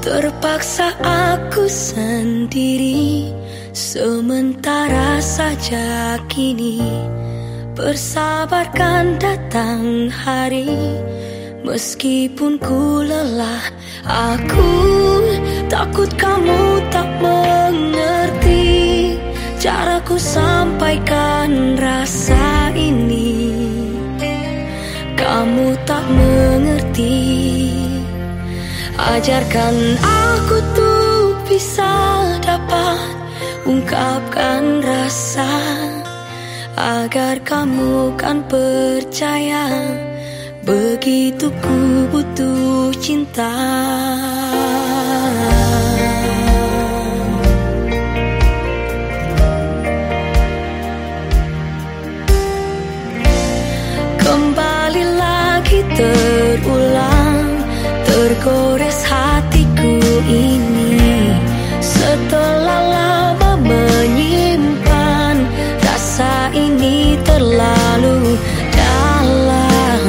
Terpaksa aku sendiri Sementara saja kini. Bersabarkan datang hari Meskipun ku lelah. Aku takut kamu tak mengerti Caraku sampaikan rasa ini. Kamu tak mengerti Ajarkan aku tuh bisa dapat ungkapkan rasa Agar kamu kan percaya Begitu ku butuh cinta. Kembali lagi terulang Tergores hatiku ini. Setelah lama menyimpan Rasa ini terlalu dalam.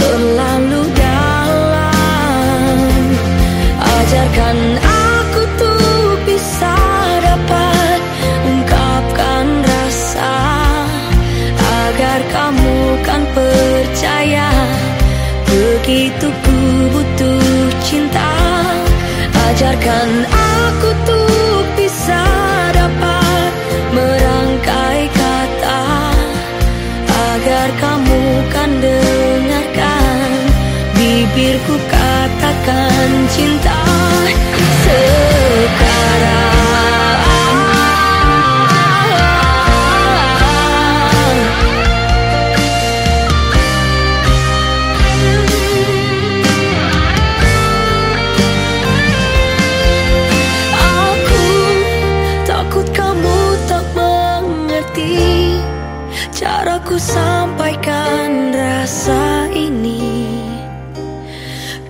Terlalu dalam. Ajarkan Begitu ku butuh cinta. Ajarkan aku tuh bisa dapat Merangkai kata. Agar kamu kan dengarkan Bibirku katakan cinta Caraku sampaikan rasa ini.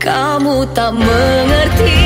Kamu tak mengerti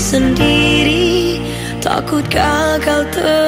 sendiri. Takut gagal terus